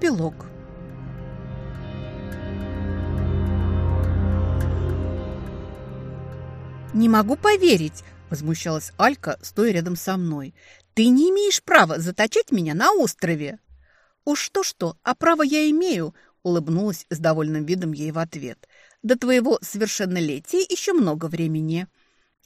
Эпилог. «Не могу поверить!» – возмущалась Алька, стоя рядом со мной. «Ты не имеешь права заточать меня на острове!» «Уж что-что, а право я имею!» – улыбнулась с довольным видом ей в ответ. «До твоего совершеннолетия еще много времени!»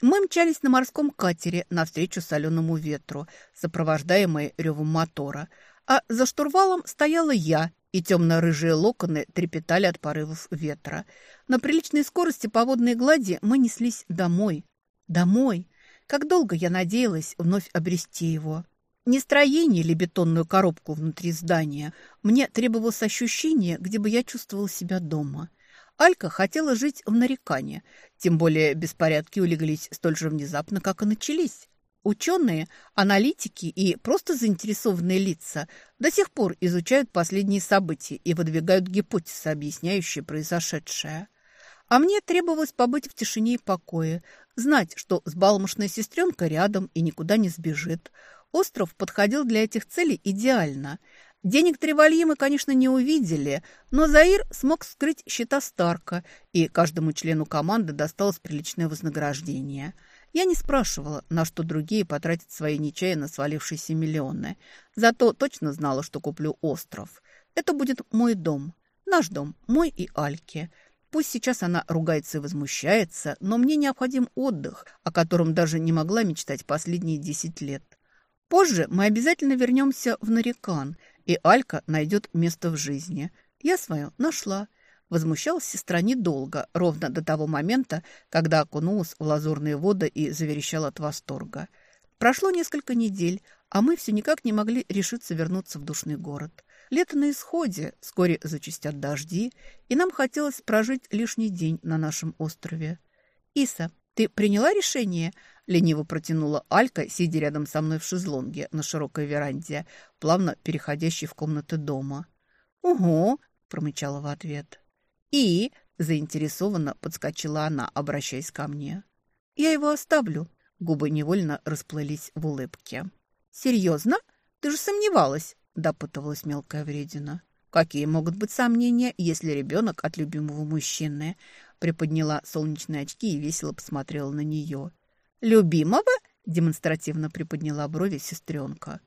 Мы мчались на морском катере навстречу соленому ветру, сопровождаемые ревом мотора, а за штурвалом стояла я, и темно-рыжие локоны трепетали от порывов ветра. На приличной скорости по водной глади мы неслись домой. Домой! Как долго я надеялась вновь обрести его. Не строение или бетонную коробку внутри здания. Мне требовалось ощущение, где бы я чувствовала себя дома. Алька хотела жить в нарекании, тем более беспорядки улеглись столь же внезапно, как и начались. Ученые, аналитики и просто заинтересованные лица до сих пор изучают последние события и выдвигают гипотезы, объясняющие произошедшее. А мне требовалось побыть в тишине и покое, знать, что сбалмошная сестренка рядом и никуда не сбежит. Остров подходил для этих целей идеально. Денег Тревальи мы, конечно, не увидели, но Заир смог скрыть счета Старка, и каждому члену команды досталось приличное вознаграждение. Я не спрашивала, на что другие потратят свои нечаянно свалившиеся миллионы. Зато точно знала, что куплю остров. Это будет мой дом. Наш дом, мой и Альки. Пусть сейчас она ругается и возмущается, но мне необходим отдых, о котором даже не могла мечтать последние десять лет. Позже мы обязательно вернемся в Нарекан – и Алька найдет место в жизни. Я свое нашла. Возмущалась сестра недолго, ровно до того момента, когда окунулась в лазурные воды и заверещала от восторга. Прошло несколько недель, а мы все никак не могли решиться вернуться в душный город. Лето на исходе, вскоре зачастят дожди, и нам хотелось прожить лишний день на нашем острове. «Иса, ты приняла решение?» Лениво протянула Алька, сидя рядом со мной в шезлонге на широкой веранде, плавно переходящей в комнаты дома. «Угу», — промычала в ответ. «И?» — заинтересованно подскочила она, обращаясь ко мне. «Я его оставлю». Губы невольно расплылись в улыбке. «Серьезно? Ты же сомневалась?» — допытывалась мелкая вредина. «Какие могут быть сомнения, если ребенок от любимого мужчины?» Приподняла солнечные очки и весело посмотрела на нее. «Любимого?» – демонстративно приподняла брови сестренка.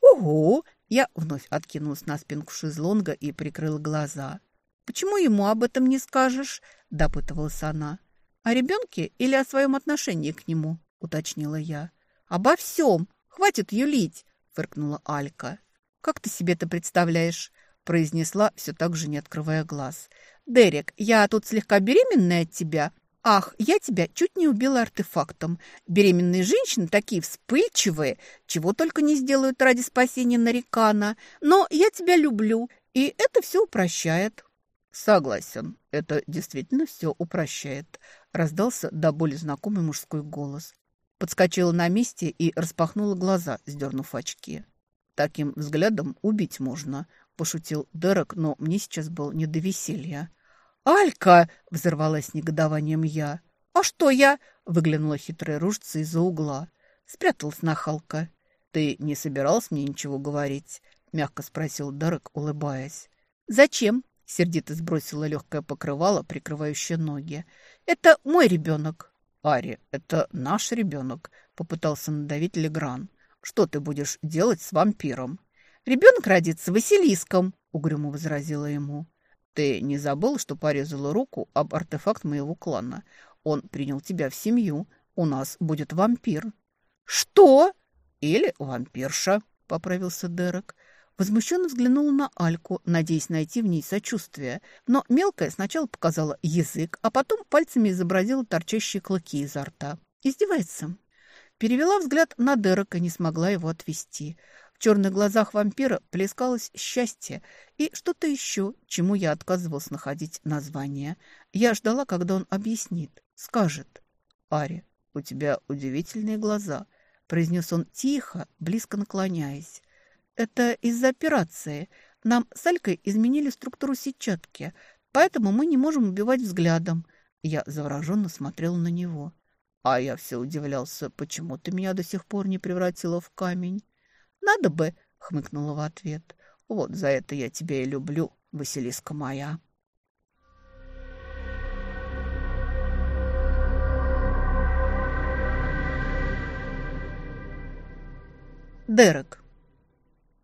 «Ого!» – я вновь откинулась на спинку шезлонга и прикрыла глаза. «Почему ему об этом не скажешь?» – допытывалась она. «О ребенке или о своем отношении к нему?» – уточнила я. «Обо всем! Хватит юлить!» – фыркнула Алька. «Как ты себе это представляешь?» – произнесла, все так же не открывая глаз. «Дерек, я тут слегка беременная от тебя, «Ах, я тебя чуть не убила артефактом. Беременные женщины такие вспыльчивые, чего только не сделают ради спасения Нарикана. Но я тебя люблю, и это все упрощает». «Согласен, это действительно все упрощает», — раздался до боли знакомый мужской голос. Подскочила на месте и распахнула глаза, сдернув очки. «Таким взглядом убить можно», — пошутил Дерек, но мне сейчас был не до веселья. «Алька!» – взорвалась негодованием я. «А что я?» – выглянула хитрая ружица из-за угла. Спряталась нахалка. «Ты не собиралась мне ничего говорить?» – мягко спросил Дарек, улыбаясь. «Зачем?» – сердито сбросила легкое покрывало, прикрывающее ноги. «Это мой ребенок». «Ари, это наш ребенок», – попытался надавить Легран. «Что ты будешь делать с вампиром?» «Ребенок родится Василиском», – угрюмо возразила ему. Ты не забыл, что порезала руку об артефакт моего клана? Он принял тебя в семью. У нас будет вампир». «Что?» «Или вампирша», — поправился Дерек. Возмущенно взглянул на Альку, надеясь найти в ней сочувствие. Но мелкая сначала показала язык, а потом пальцами изобразила торчащие клыки изо рта. Издевается. Перевела взгляд на Дерека, не смогла его отвести. В черных глазах вампира плескалось счастье и что-то еще, чему я отказывался находить название. Я ждала, когда он объяснит, скажет. «Ари, у тебя удивительные глаза», — произнес он тихо, близко наклоняясь. «Это из-за операции. Нам с Алькой изменили структуру сетчатки, поэтому мы не можем убивать взглядом». Я завороженно смотрела на него. А я все удивлялся, почему ты меня до сих пор не превратила в камень. «Надо бы», — хмыкнула в ответ. Вот за это я тебя и люблю, Василиска моя. Дерек.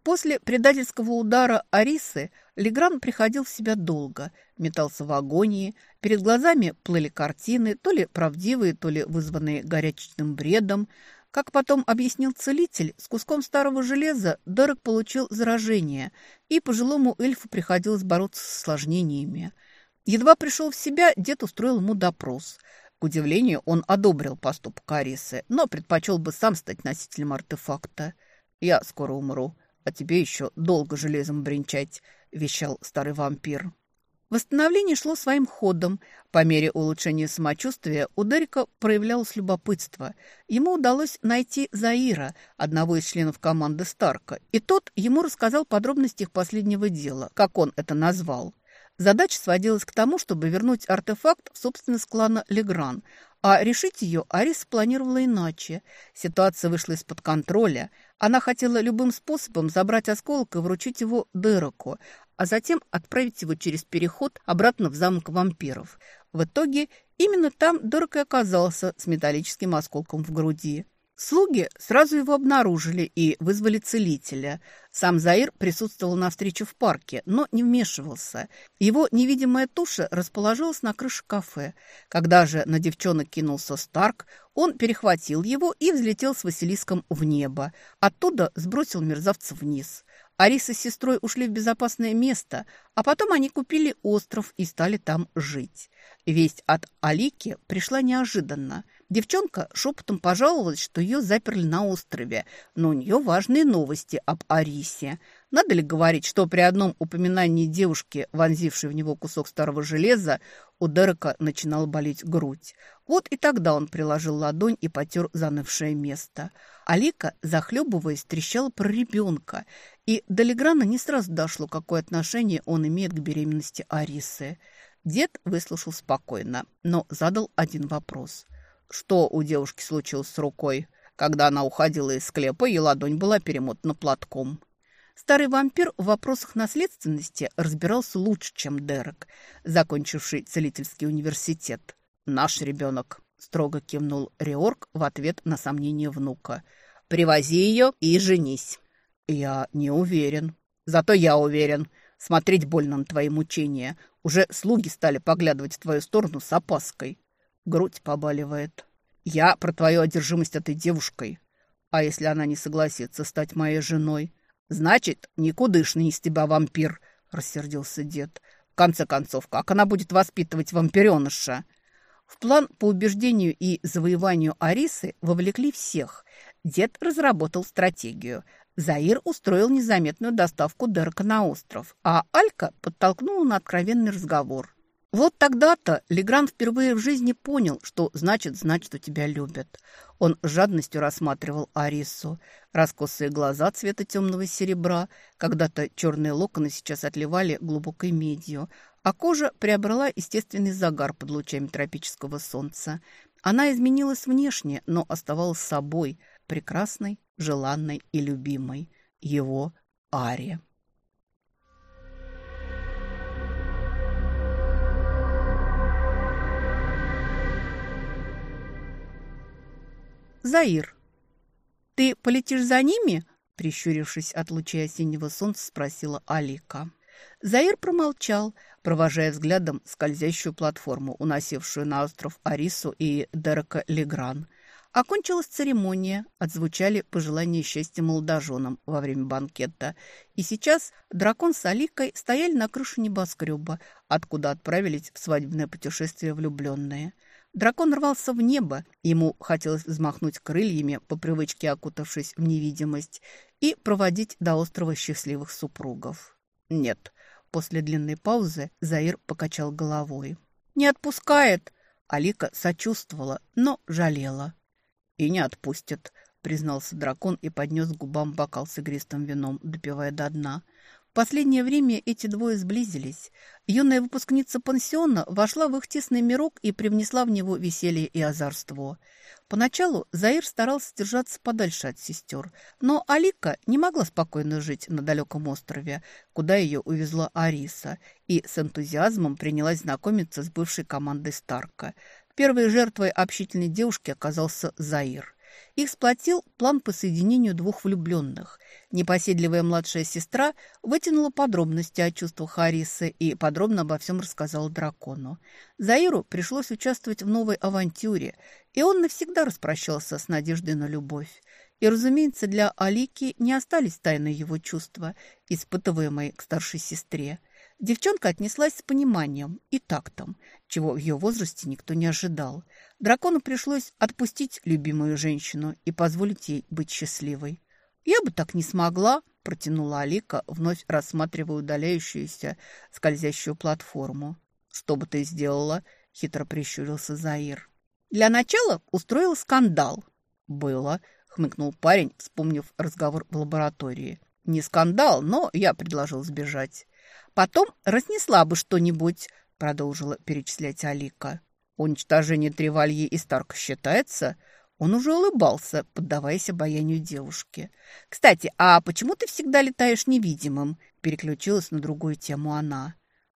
После предательского удара Арисы Легран приходил в себя долго, метался в агонии, перед глазами плыли картины, то ли правдивые, то ли вызванные горячечным бредом. Как потом объяснил целитель, с куском старого железа Дерек получил заражение, и пожилому эльфу приходилось бороться с осложнениями. Едва пришел в себя, дед устроил ему допрос. К удивлению, он одобрил поступок Арисы, но предпочел бы сам стать носителем артефакта. «Я скоро умру, а тебе еще долго железом бренчать», – вещал старый вампир. Восстановление шло своим ходом. По мере улучшения самочувствия у Дерека проявлялось любопытство. Ему удалось найти Заира, одного из членов команды Старка, и тот ему рассказал подробности их последнего дела, как он это назвал. Задача сводилась к тому, чтобы вернуть артефакт в собственность клана Легран, а решить ее Арис планировала иначе. Ситуация вышла из-под контроля. Она хотела любым способом забрать осколок и вручить его Дереку, а затем отправить его через переход обратно в замок вампиров. В итоге именно там Дерек и оказался с металлическим осколком в груди. Слуги сразу его обнаружили и вызвали целителя. Сам Заир присутствовал на встрече в парке, но не вмешивался. Его невидимая туша расположилась на крыше кафе. Когда же на девчонок кинулся Старк, он перехватил его и взлетел с Василиском в небо. Оттуда сбросил мерзавца вниз. Ариса с сестрой ушли в безопасное место, а потом они купили остров и стали там жить. Весть от Алики пришла неожиданно – Девчонка шепотом пожаловалась, что ее заперли на острове, но у нее важные новости об Арисе. Надо ли говорить, что при одном упоминании девушки, вонзившей в него кусок старого железа, у Дерека начинала болеть грудь. Вот и тогда он приложил ладонь и потер занывшее место. Алика, захлебываясь, трещала про ребенка, и до Леграна не сразу дошло, какое отношение он имеет к беременности Арисы. Дед выслушал спокойно, но задал один вопрос – что у девушки случилось с рукой. Когда она уходила из склепа, ее ладонь была перемотана платком. Старый вампир в вопросах наследственности разбирался лучше, чем Дерек, закончивший целительский университет. «Наш ребенок», – строго кивнул Риорг в ответ на сомнение внука. «Привози ее и женись». «Я не уверен». «Зато я уверен. Смотреть больно на твои мучения. Уже слуги стали поглядывать в твою сторону с опаской». Грудь побаливает. Я про твою одержимость этой девушкой. А если она не согласится стать моей женой? Значит, никудышный из тебя вампир, рассердился дед. В конце концов, как она будет воспитывать вампиреныша? В план по убеждению и завоеванию Арисы вовлекли всех. Дед разработал стратегию. Заир устроил незаметную доставку Дерка на остров, а Алька подтолкнула на откровенный разговор. Вот тогда-то Легран впервые в жизни понял, что значит знать, что тебя любят. Он с жадностью рассматривал Арису. Раскосые глаза цвета темного серебра, когда-то черные локоны сейчас отливали глубокой медью, а кожа приобрела естественный загар под лучами тропического солнца. Она изменилась внешне, но оставалась собой, прекрасной, желанной и любимой. Его Ари. Заир. «Ты полетишь за ними?» – прищурившись от лучей осеннего солнца, спросила Алика. Заир промолчал, провожая взглядом скользящую платформу, уносившую на остров Арису и Дерека Легран. Окончилась церемония, отзвучали пожелания счастья молодоженам во время банкета. И сейчас дракон с Аликой стояли на крыше небоскреба, откуда отправились в свадебное путешествие влюбленные – Дракон рвался в небо, ему хотелось взмахнуть крыльями, по привычке окутавшись в невидимость, и проводить до острова счастливых супругов. Нет, после длинной паузы Заир покачал головой. «Не отпускает!» Алика сочувствовала, но жалела. «И не отпустит», — признался дракон и поднес к губам бокал с игристым вином, допивая до дна. Последнее время эти двое сблизились. Юная выпускница пансиона вошла в их тесный мирок и привнесла в него веселье и озорство. Поначалу Заир старался держаться подальше от сестер, но Алика не могла спокойно жить на далеком острове, куда ее увезла Ариса, и с энтузиазмом принялась знакомиться с бывшей командой Старка. Первой жертвой общительной девушки оказался Заир. Их сплотил план по соединению двух влюбленных. Непоседливая младшая сестра вытянула подробности о чувствах Арисы и подробно обо всем рассказала дракону. Заиру пришлось участвовать в новой авантюре, и он навсегда распрощался с надеждой на любовь. И, разумеется, для Алики не остались тайны его чувства, испытываемые к старшей сестре. Девчонка отнеслась с пониманием и тактом, чего в ее возрасте никто не ожидал. Дракону пришлось отпустить любимую женщину и позволить ей быть счастливой. «Я бы так не смогла», – протянула Алика, вновь рассматривая удаляющуюся скользящую платформу. «Что бы ты сделала?» – хитро прищурился Заир. «Для начала устроил скандал». «Было», – хмыкнул парень, вспомнив разговор в лаборатории. «Не скандал, но я предложил сбежать». Потом разнесла бы что-нибудь, продолжила перечислять Алика. Уничтожение Тревальи и Старка считается? Он уже улыбался, поддаваясь обаянию девушки. «Кстати, а почему ты всегда летаешь невидимым?» Переключилась на другую тему она.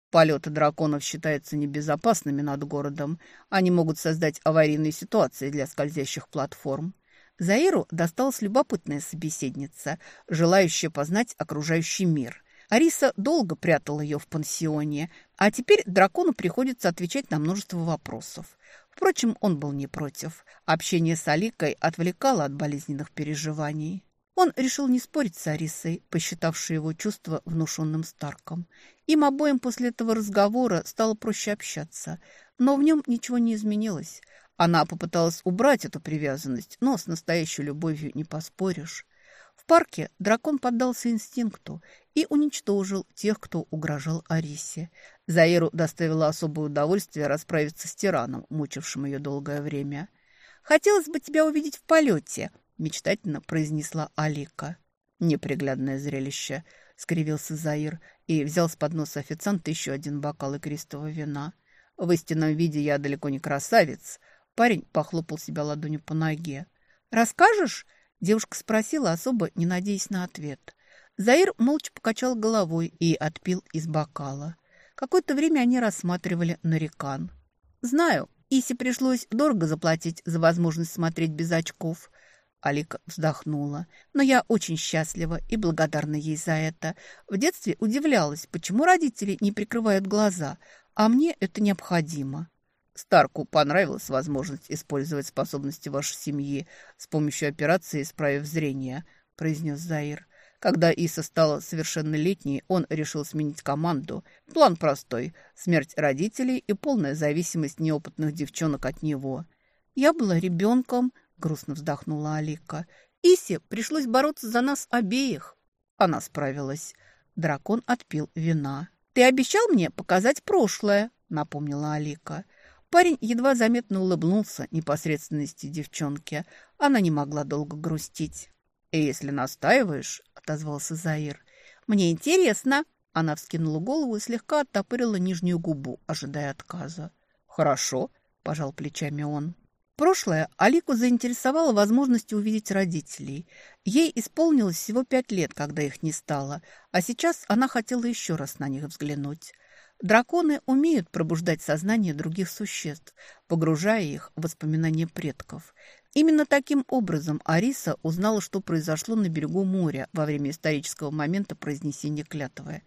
Полеты драконов считаются небезопасными над городом. Они могут создать аварийные ситуации для скользящих платформ. Заиру досталась любопытная собеседница, желающая познать окружающий мир. Ариса долго прятала ее в пансионе, а теперь дракону приходится отвечать на множество вопросов. Впрочем, он был не против. Общение с Аликой отвлекало от болезненных переживаний. Он решил не спорить с Арисой, посчитавшей его чувства внушенным Старком. Им обоим после этого разговора стало проще общаться, но в нем ничего не изменилось. Она попыталась убрать эту привязанность, но с настоящей любовью не поспоришь парке дракон поддался инстинкту и уничтожил тех, кто угрожал Арисе. Заиру доставило особое удовольствие расправиться с тираном, мучившим ее долгое время. «Хотелось бы тебя увидеть в полете», – мечтательно произнесла Алика. «Неприглядное зрелище», – скривился Заир и взял с подноса официанта еще один бокал игристого вина. «В истинном виде я далеко не красавец». Парень похлопал себя ладонью по ноге. «Расскажешь?» Девушка спросила, особо не надеясь на ответ. Заир молча покачал головой и отпил из бокала. Какое-то время они рассматривали Нарикан. «Знаю, Исе пришлось дорого заплатить за возможность смотреть без очков». Алика вздохнула. «Но я очень счастлива и благодарна ей за это. В детстве удивлялась, почему родители не прикрывают глаза, а мне это необходимо». Старку понравилась возможность использовать способности вашей семьи с помощью операции «Исправив зрение», – произнес Заир. Когда Иса стала совершеннолетней, он решил сменить команду. План простой – смерть родителей и полная зависимость неопытных девчонок от него. «Я была ребенком», – грустно вздохнула Алика. «Исе пришлось бороться за нас обеих». Она справилась. Дракон отпил вина. «Ты обещал мне показать прошлое», – напомнила Алика. Парень едва заметно улыбнулся непосредственности девчонки. Она не могла долго грустить. «И если настаиваешь», — отозвался Заир. «Мне интересно». Она вскинула голову и слегка оттопырила нижнюю губу, ожидая отказа. «Хорошо», — пожал плечами он. Прошлое Алику заинтересовало возможностью увидеть родителей. Ей исполнилось всего пять лет, когда их не стало, а сейчас она хотела еще раз на них взглянуть. Драконы умеют пробуждать сознание других существ, погружая их в воспоминания предков. Именно таким образом Ариса узнала, что произошло на берегу моря во время исторического момента произнесения клятвы.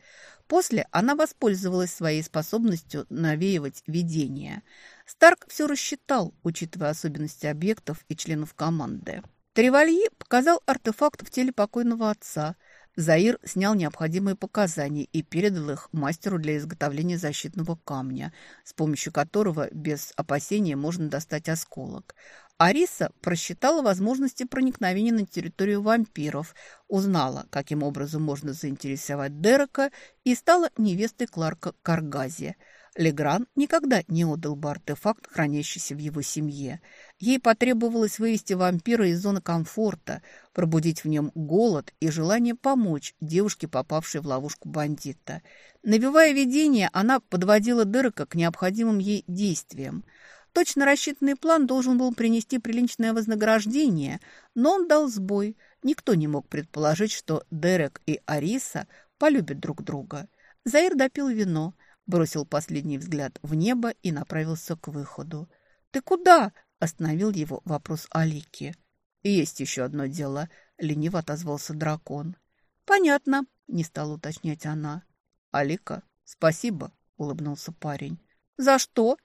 После она воспользовалась своей способностью навеивать видения. Старк все рассчитал, учитывая особенности объектов и членов команды. Тревалье показал артефакт в теле покойного отца – Заир снял необходимые показания и передал их мастеру для изготовления защитного камня, с помощью которого без опасения можно достать осколок. Ариса просчитала возможности проникновения на территорию вампиров, узнала, каким образом можно заинтересовать Дерека и стала невестой Кларка Каргази. Легран никогда не отдал бы артефакт, хранящийся в его семье. Ей потребовалось вывести вампира из зоны комфорта, пробудить в нем голод и желание помочь девушке, попавшей в ловушку бандита. Набивая видение, она подводила Дерека к необходимым ей действиям. Точно рассчитанный план должен был принести приличное вознаграждение, но он дал сбой. Никто не мог предположить, что Дерек и Ариса полюбят друг друга. Заир допил вино – бросил последний взгляд в небо и направился к выходу. «Ты куда?» – остановил его вопрос Алики. «Есть еще одно дело», – лениво отозвался дракон. «Понятно», – не стала уточнять она. «Алика, спасибо», – улыбнулся парень. «За что?»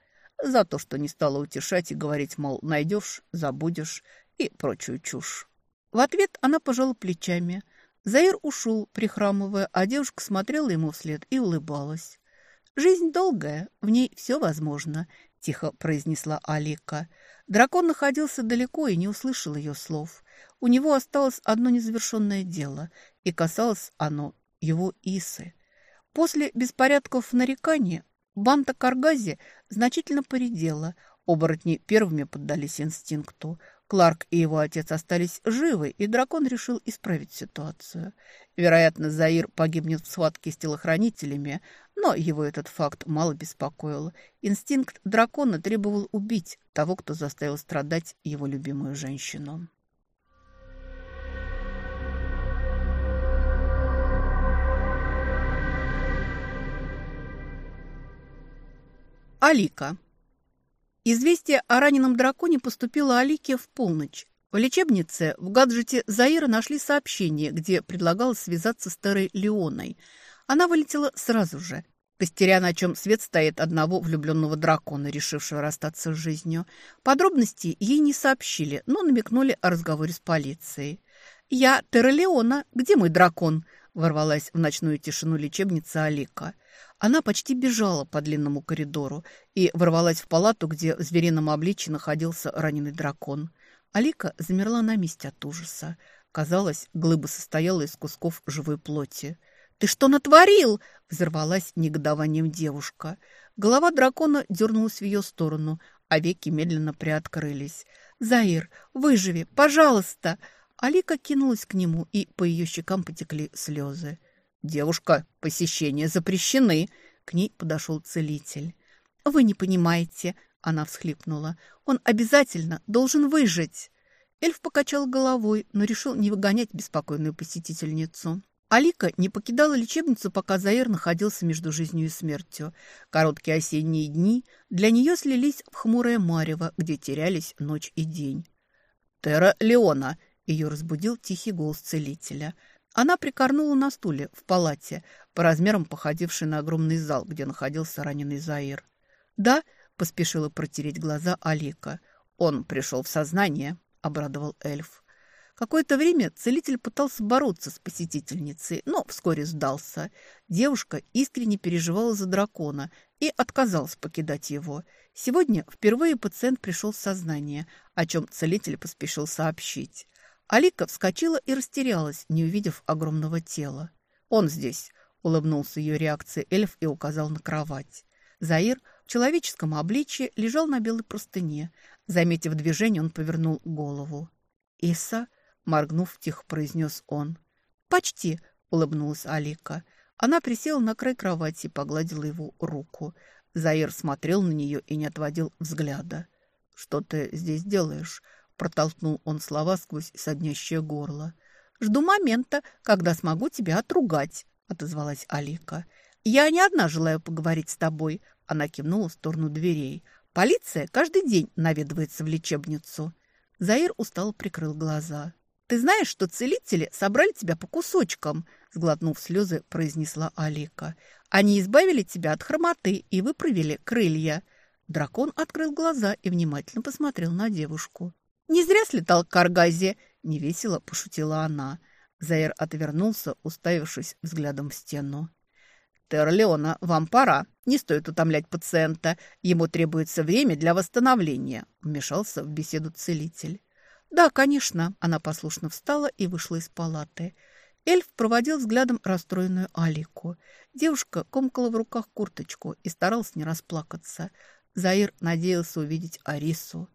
«За то, что не стала утешать и говорить, мол, найдешь, забудешь и прочую чушь». В ответ она пожала плечами. Заир ушел, прихрамывая, а девушка смотрела ему вслед и улыбалась. «Жизнь долгая, в ней все возможно», – тихо произнесла Алика. Дракон находился далеко и не услышал ее слов. У него осталось одно незавершенное дело, и касалось оно его Исы. После беспорядков в нарекании банда Каргази значительно поредела. Оборотни первыми поддались инстинкту. Кларк и его отец остались живы, и дракон решил исправить ситуацию. Вероятно, Заир погибнет в схватке с телохранителями, но его этот факт мало беспокоил. Инстинкт дракона требовал убить того, кто заставил страдать его любимую женщину. Алика Известие о раненом драконе поступило Алике в полночь. В лечебнице в гаджете Заира нашли сообщение, где предлагалось связаться с Терой Леоной. Она вылетела сразу же, костеря, на чем свет стоит одного влюбленного дракона, решившего расстаться с жизнью. Подробности ей не сообщили, но намекнули о разговоре с полицией. «Я Тера Леона. Где мой дракон?» ворвалась в ночную тишину лечебницы Алика. Она почти бежала по длинному коридору и ворвалась в палату, где в зверином обличье находился раненый дракон. Алика замерла на месте от ужаса. Казалось, глыба состояла из кусков живой плоти. «Ты что натворил?» – взорвалась негодованием девушка. Голова дракона дернулась в ее сторону, а веки медленно приоткрылись. «Заир, выживи, пожалуйста!» Алика кинулась к нему, и по ее щекам потекли слезы. «Девушка, посещения запрещены!» К ней подошел целитель. «Вы не понимаете!» Она всхлипнула. «Он обязательно должен выжить!» Эльф покачал головой, но решил не выгонять беспокойную посетительницу. Алика не покидала лечебницу, пока Заир находился между жизнью и смертью. Короткие осенние дни для нее слились в хмурое марево, где терялись ночь и день. «Терра Леона!» Ее разбудил тихий голос целителя. Она прикорнула на стуле в палате, по размерам походившей на огромный зал, где находился раненый Заир. «Да», — поспешила протереть глаза Алика. «Он пришел в сознание», — обрадовал эльф. Какое-то время целитель пытался бороться с посетительницей, но вскоре сдался. Девушка искренне переживала за дракона и отказалась покидать его. Сегодня впервые пациент пришел в сознание, о чем целитель поспешил сообщить. Алика вскочила и растерялась, не увидев огромного тела. «Он здесь», — улыбнулся ее реакции эльф и указал на кровать. Заир в человеческом обличье лежал на белой простыне. Заметив движение, он повернул голову. «Иса?» — моргнув, тихо произнес он. «Почти», — улыбнулась Алика. Она присела на край кровати и погладила его руку. Заир смотрел на нее и не отводил взгляда. «Что ты здесь делаешь?» Протолкнул он слова сквозь соднящее горло. «Жду момента, когда смогу тебя отругать», — отозвалась Алика. «Я не одна желаю поговорить с тобой», — она кивнула в сторону дверей. «Полиция каждый день наведывается в лечебницу». Заир устало прикрыл глаза. «Ты знаешь, что целители собрали тебя по кусочкам?» Сглотнув слезы, произнесла Алика. «Они избавили тебя от хромоты и выправили крылья». Дракон открыл глаза и внимательно посмотрел на девушку. «Не зря слетал к Каргазе!» – невесело пошутила она. Заир отвернулся, уставившись взглядом в стену. «Терлеона, вам пора. Не стоит утомлять пациента. Ему требуется время для восстановления», – вмешался в беседу целитель. «Да, конечно». Она послушно встала и вышла из палаты. Эльф проводил взглядом расстроенную Алику. Девушка комкала в руках курточку и старалась не расплакаться. Заир надеялся увидеть Арису.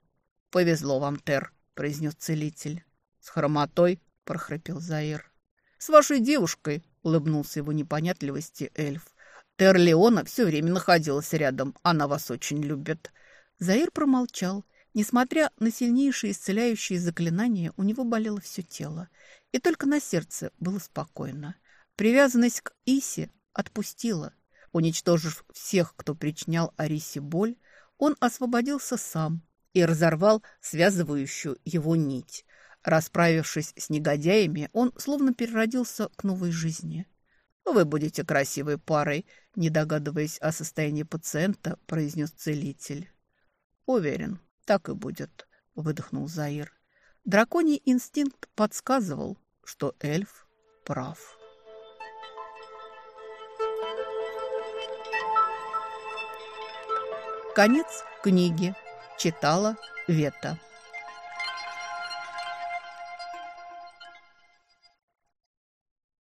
«Повезло вам, Тер», — произнес целитель. «С хромотой», — прохрипел Заир. «С вашей девушкой», — улыбнулся его непонятливости эльф. «Тер Леона все время находилась рядом. Она вас очень любит». Заир промолчал. Несмотря на сильнейшие исцеляющие заклинания, у него болело все тело. И только на сердце было спокойно. Привязанность к Исе отпустила. Уничтожив всех, кто причинял Арисе боль, он освободился сам и разорвал связывающую его нить. Расправившись с негодяями, он словно переродился к новой жизни. «Вы будете красивой парой», – не догадываясь о состоянии пациента, произнес целитель. «Уверен, так и будет», – выдохнул Заир. Драконий инстинкт подсказывал, что эльф прав. Конец книги. Читала Вета.